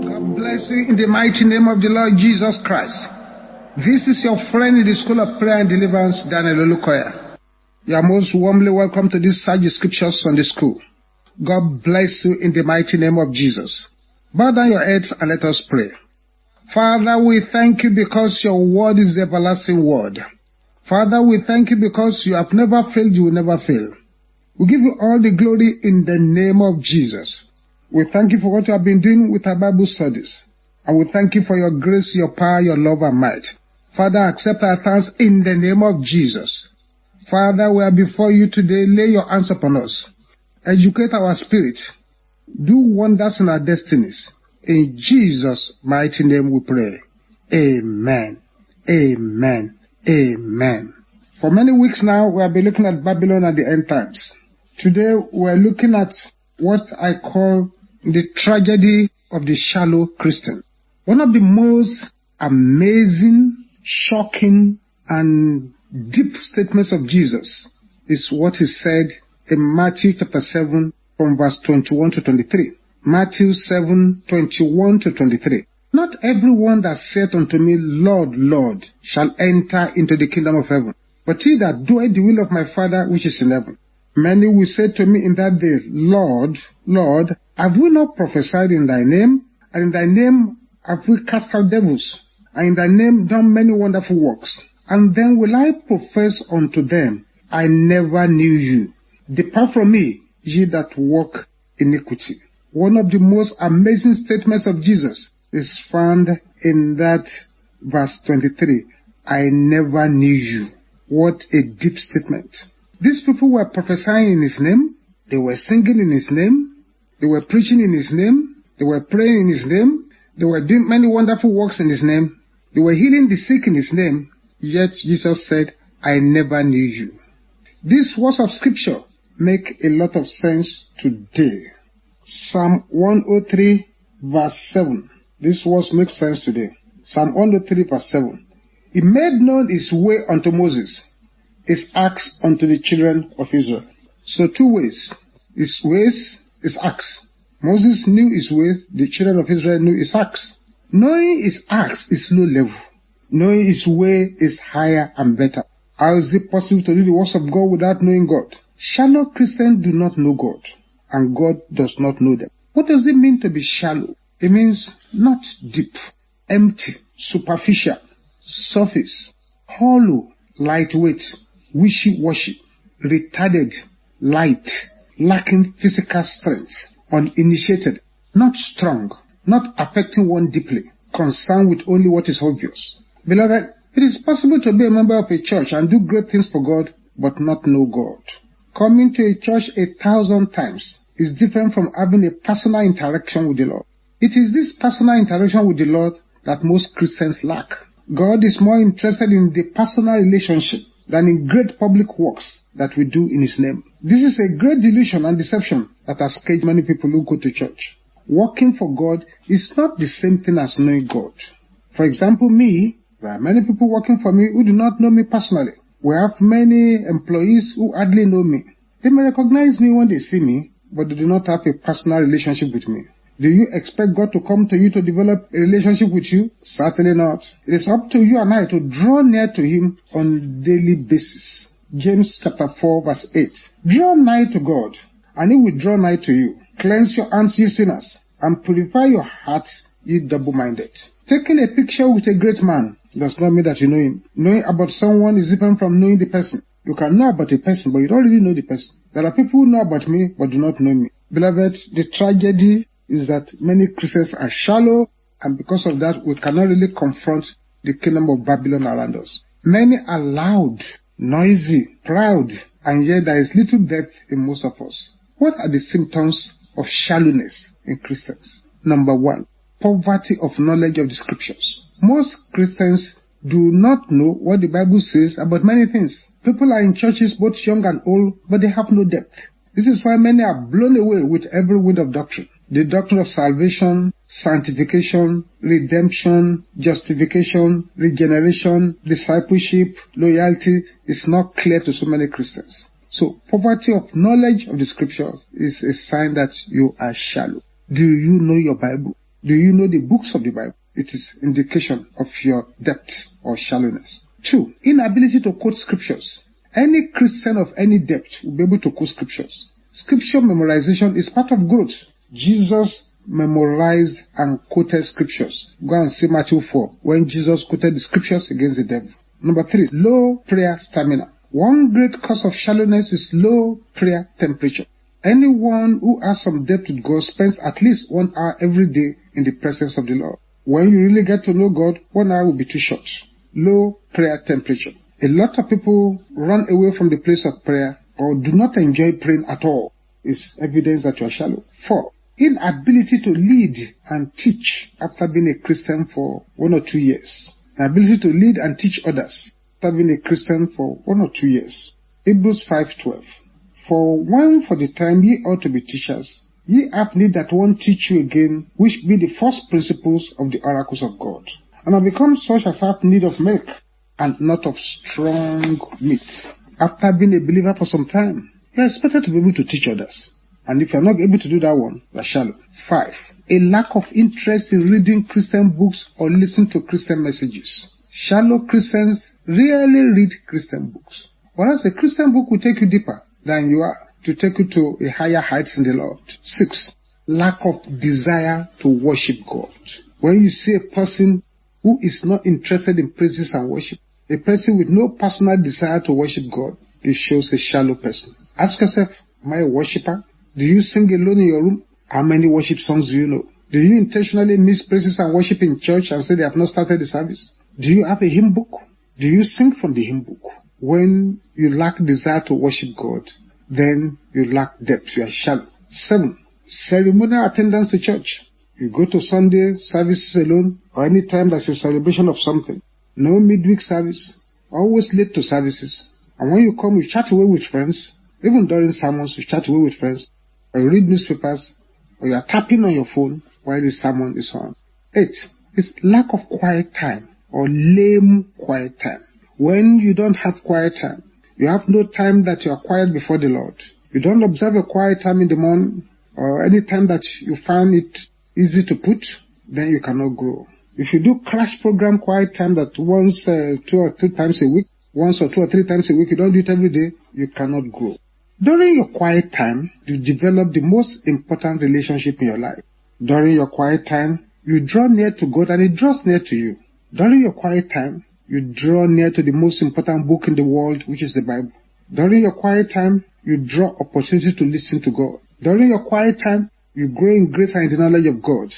God bless you in the mighty name of the Lord Jesus Christ. This is your friend in the School of Prayer and Deliverance, Daniel Olukoya. You are most warmly welcome to this Sage Scriptures from Sunday School. God bless you in the mighty name of Jesus. Bow down your heads and let us pray. Father, we thank you because your word is the everlasting word. Father, we thank you because you have never failed, you will never fail. We give you all the glory in the name of Jesus. We thank you for what you have been doing with our Bible studies. And we thank you for your grace, your power, your love and might. Father, accept our thanks in the name of Jesus. Father, we are before you today. Lay your hands upon us. Educate our spirit. Do wonders in our destinies. In Jesus' mighty name we pray. Amen. Amen. Amen. For many weeks now, we have been looking at Babylon at the end times. Today, we're looking at what I call the tragedy of the shallow Christian. One of the most amazing, shocking, and deep statements of Jesus is what he said in Matthew chapter 7 from verse 21 to 23. Matthew 7, 21 to 23. Not everyone that saith unto me, Lord, Lord, shall enter into the kingdom of heaven, but he that doeth the will of my Father which is in heaven. Many will say to me in that day, Lord, Lord, have we not prophesied in thy name? And in thy name have we cast out devils? And in thy name done many wonderful works? And then will I profess unto them, I never knew you. Depart from me, ye that walk iniquity. One of the most amazing statements of Jesus is found in that verse 23. I never knew you. What a deep statement. These people were prophesying in his name. They were singing in his name. They were preaching in his name. They were praying in his name. They were doing many wonderful works in his name. They were healing the sick in his name. Yet Jesus said, I never knew you. These words of scripture make a lot of sense today. Psalm 103 verse 7. This words make sense today. Psalm 103 verse 7. He made known his way unto Moses is acts unto the children of Israel. So two ways. His ways is acts. Moses knew his ways, the children of Israel knew his acts. Knowing his acts is low level. Knowing his way is higher and better. How is it possible to do the works of God without knowing God? Shallow Christians do not know God, and God does not know them. What does it mean to be shallow? It means not deep, empty, superficial, surface, hollow, lightweight, wishy-washy, retarded, light, lacking physical strength, uninitiated, not strong, not affecting one deeply, concerned with only what is obvious. Beloved, it is possible to be a member of a church and do great things for God, but not know God. Coming to a church a thousand times is different from having a personal interaction with the Lord. It is this personal interaction with the Lord that most Christians lack. God is more interested in the personal relationship than in great public works that we do in His name. This is a great delusion and deception that has caged many people who go to church. Working for God is not the same thing as knowing God. For example, me, there are many people working for me who do not know me personally. We have many employees who hardly know me. They may recognize me when they see me, but they do not have a personal relationship with me. Do you expect God to come to you to develop a relationship with you? Certainly not. It is up to you and I to draw near to Him on daily basis. James chapter 4 verse 8. Draw nigh to God, and He will draw nigh to you. Cleanse your hands, ye sinners, and purify your hearts, ye double-minded. Taking a picture with a great man does not mean that you know him. Knowing about someone is different from knowing the person. You can know about a person, but you don't really know the person. There are people who know about me, but do not know me. Beloved, the tragedy is that many Christians are shallow, and because of that, we cannot really confront the kingdom of Babylon around us. Many are loud, noisy, proud, and yet there is little depth in most of us. What are the symptoms of shallowness in Christians? Number one, poverty of knowledge of the scriptures. Most Christians do not know what the Bible says about many things. People are in churches, both young and old, but they have no depth. This is why many are blown away with every wind of doctrine. The doctrine of salvation, sanctification, redemption, justification, regeneration, discipleship, loyalty is not clear to so many Christians. So, poverty of knowledge of the scriptures is a sign that you are shallow. Do you know your Bible? Do you know the books of the Bible? It is indication of your depth or shallowness. Two, inability to quote scriptures. Any Christian of any depth will be able to quote scriptures. Scripture memorization is part of growth. Jesus memorized and quoted scriptures. Go and see Matthew 4 when Jesus quoted the scriptures against the devil. Number three, low prayer stamina. One great cause of shallowness is low prayer temperature. Anyone who has some depth with God spends at least one hour every day in the presence of the Lord. When you really get to know God, one hour will be too short. Low prayer temperature. A lot of people run away from the place of prayer or do not enjoy praying at all. Is evidence that you are shallow. Four, inability to lead and teach after being a Christian for one or two years. The ability to lead and teach others after being a Christian for one or two years. Hebrews 5.12 For when for the time ye ought to be teachers, ye have need that one teach you again, which be the first principles of the oracles of God. And have become such as have need of milk, and not of strong meat. After being a believer for some time, you are expected to be able to teach others. And if you're not able to do that one, you're shallow. Five, a lack of interest in reading Christian books or listening to Christian messages. Shallow Christians rarely read Christian books. Whereas a Christian book will take you deeper than you are to take you to a higher heights in the Lord. Six, lack of desire to worship God. When you see a person who is not interested in praises and worship, a person with no personal desire to worship God, it shows a shallow person. Ask yourself, am I a worshiper? Do you sing alone in your room? How many worship songs do you know? Do you intentionally miss praises and worship in church and say they have not started the service? Do you have a hymn book? Do you sing from the hymn book? When you lack desire to worship God, then you lack depth. You are shallow. Seven, ceremonial attendance to church. You go to Sunday services alone or any time there's a celebration of something. No midweek service. Always late to services. And when you come, you chat away with friends. Even during sermons, you chat away with friends, or you read newspapers, or you are tapping on your phone while the sermon is on. Eight, is lack of quiet time or lame quiet time. When you don't have quiet time, you have no time that you are quiet before the Lord. You don't observe a quiet time in the morning or any time that you find it easy to put, then you cannot grow. If you do class program quiet time that once, uh, two or three times a week, once or two or three times a week, you don't do it every day, you cannot grow. During your quiet time, you develop the most important relationship in your life. During your quiet time, you draw near to God and He draws near to you. During your quiet time, you draw near to the most important book in the world, which is the Bible. During your quiet time, you draw opportunity to listen to God. During your quiet time, you grow in grace and in the knowledge of God.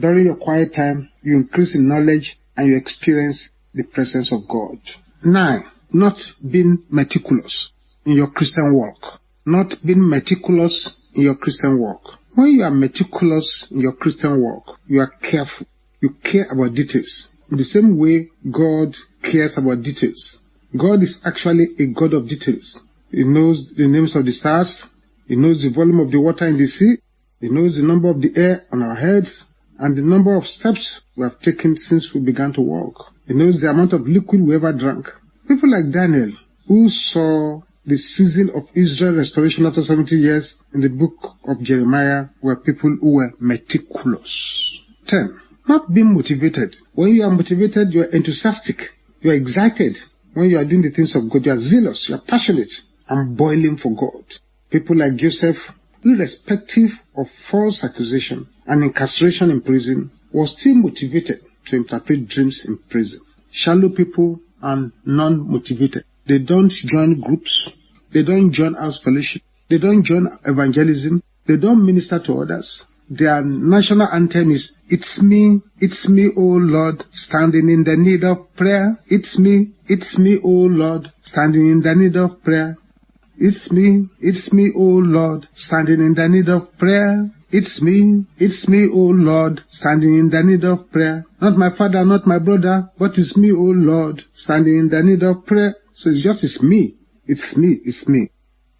During your quiet time, you increase in knowledge and you experience the presence of God. Nine, not being meticulous in your Christian walk not being meticulous in your Christian work. When you are meticulous in your Christian work, you are careful. You care about details. In the same way God cares about details. God is actually a God of details. He knows the names of the stars. He knows the volume of the water in the sea. He knows the number of the air on our heads and the number of steps we have taken since we began to walk. He knows the amount of liquid we ever drank. People like Daniel, who saw the season of Israel restoration after 70 years in the book of Jeremiah were people who were meticulous. 10. Not being motivated. When you are motivated, you are enthusiastic. You are excited. When you are doing the things of God, you are zealous. You are passionate and boiling for God. People like Joseph, irrespective of false accusation and incarceration in prison, was still motivated to interpret dreams in prison. Shallow people and non-motivated. They don't join groups. They don't join house fellowship. They don't join evangelism. They don't minister to others. Their national anthem is, It's me, it's me, O Lord, standing in the need of prayer. It's me, it's me, O Lord, standing in the need of prayer. It's me, it's me, O Lord, standing in the need of prayer. It's me, it's me, O Lord, standing in the need of prayer. Not my father, not my brother, but it's me, O Lord, standing in the need of prayer. So it's just it's me. It's me. It's me.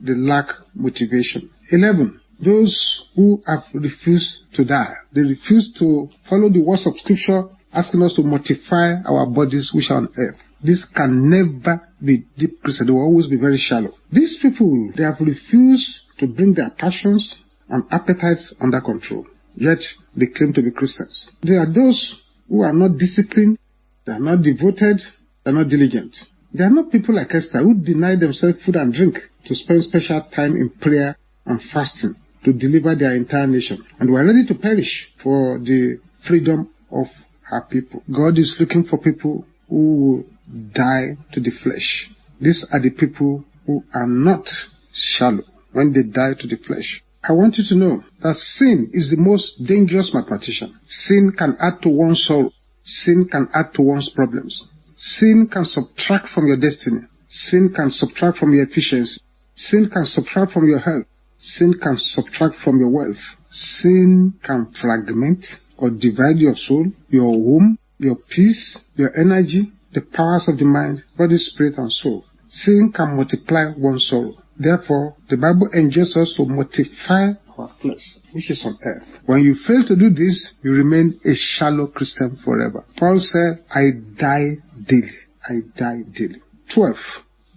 They lack motivation. 11. Those who have refused to die. They refuse to follow the words of scripture asking us to mortify our bodies which are on earth. This can never be deep Christian. They will always be very shallow. These people, they have refused to bring their passions and appetites under control. yet they claim to be Christians. There are those who are not disciplined, they are not devoted, they are not diligent. They are not people like Esther who deny themselves food and drink to spend special time in prayer and fasting to deliver their entire nation and were ready to perish for the freedom of her people. God is looking for people who will die to the flesh. These are the people who are not shallow when they die to the flesh. I want you to know that sin is the most dangerous mathematician. Sin can add to one's sorrow. Sin can add to one's problems. Sin can subtract from your destiny. Sin can subtract from your efficiency. Sin can subtract from your health. Sin can subtract from your wealth. Sin can fragment or divide your soul, your home, your peace, your energy, the powers of the mind, body, spirit, and soul. Sin can multiply one's sorrow. Therefore, the Bible enjoins us to mortify our flesh, which is on earth. When you fail to do this, you remain a shallow Christian forever. Paul said, I die daily. I die daily. 12.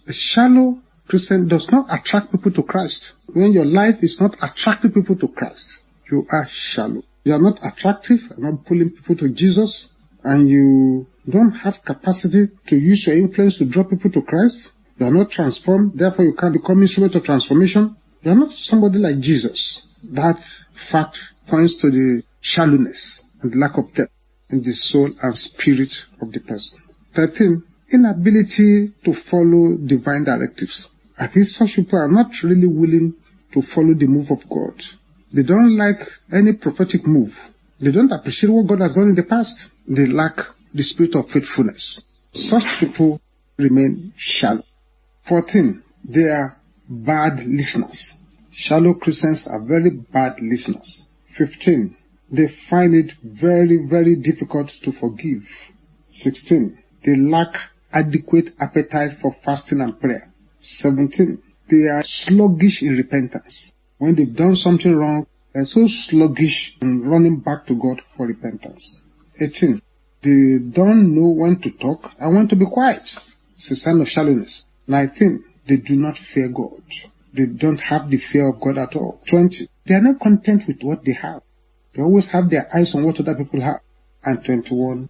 A shallow Christian does not attract people to Christ. When your life is not attracting people to Christ, you are shallow. You are not attractive, you are not pulling people to Jesus, and you don't have capacity to use your influence to draw people to Christ. You are not transformed, therefore you can't become instrument of transformation. You are not somebody like Jesus. That fact points to the shallowness and lack of depth in the soul and spirit of the person. 13. Inability to follow divine directives. I think such people are not really willing to follow the move of God. They don't like any prophetic move. They don't appreciate what God has done in the past. They lack the spirit of faithfulness. Such people remain shallow. 14. They are bad listeners. Shallow Christians are very bad listeners. 15. They find it very, very difficult to forgive. 16. They lack adequate appetite for fasting and prayer. 17. They are sluggish in repentance. When they've done something wrong, they're so sluggish in running back to God for repentance. 18. They don't know when to talk and when to be quiet. It's a sign of shallowness. 19. They do not fear God. They don't have the fear of God at all. 20. They are not content with what they have. They always have their eyes on what other people have. And 21.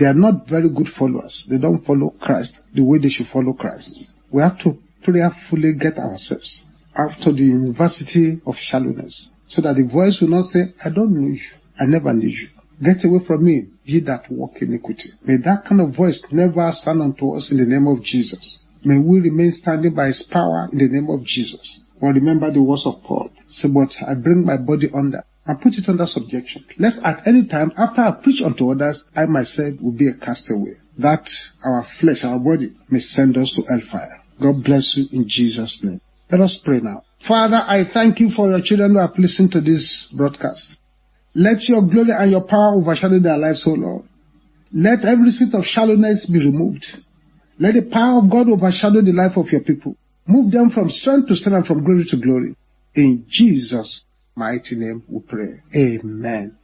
They are not very good followers. They don't follow Christ the way they should follow Christ. We have to prayerfully get ourselves out of the university of shallowness so that the voice will not say, I don't know you. I never knew you. Get away from me, ye that walk iniquity. May that kind of voice never sound unto us in the name of Jesus. May we remain standing by his power in the name of Jesus. Or remember the words of Paul. Say, but I bring my body under and put it under subjection. Lest at any time after I preach unto others, I myself will be a castaway. That our flesh, our body may send us to hellfire. God bless you in Jesus' name. Let us pray now. Father, I thank you for your children who have listened to this broadcast. Let your glory and your power overshadow their lives, O Lord. Let every spirit of shallowness be removed. Let the power of God overshadow the life of your people. Move them from strength to strength and from glory to glory. In Jesus' mighty name we pray. Amen.